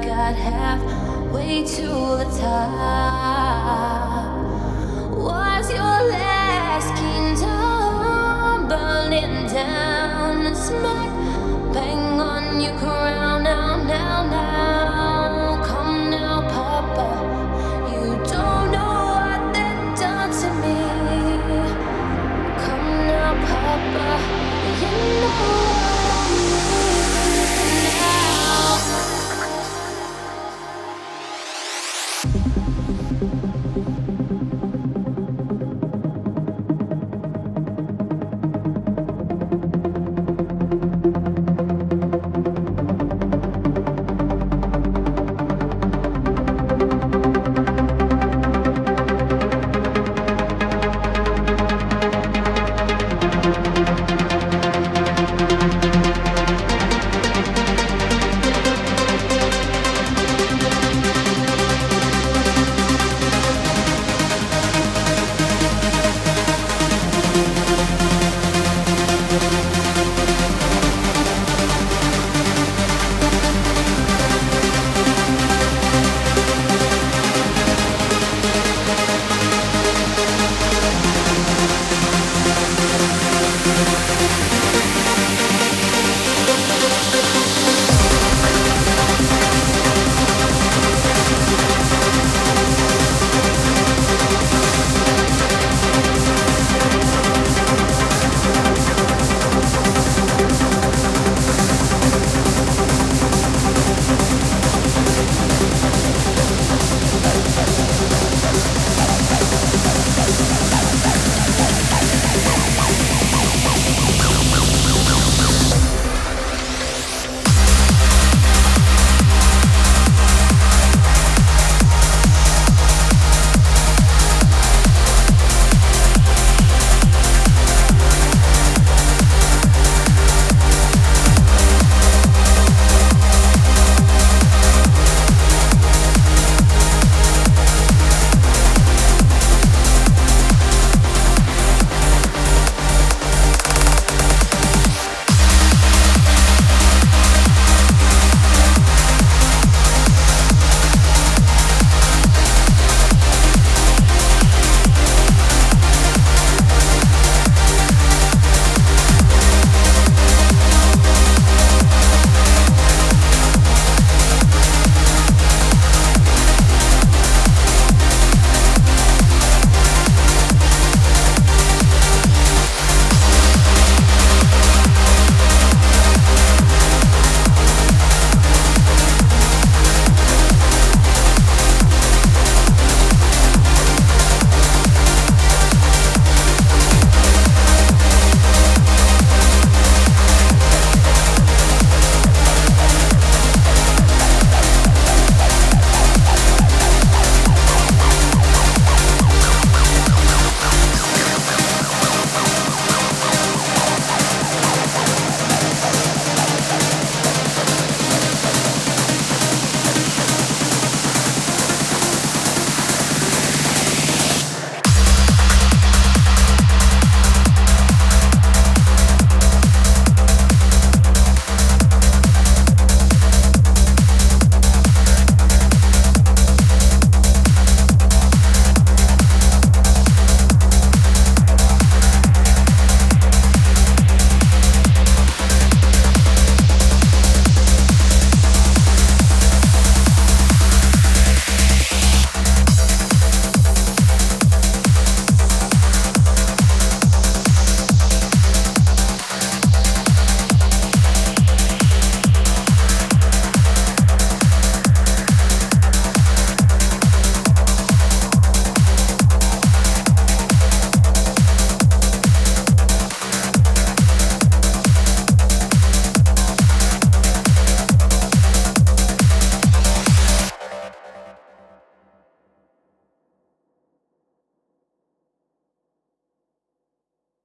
got halfway to the top. Was your last kingdom burning down and smack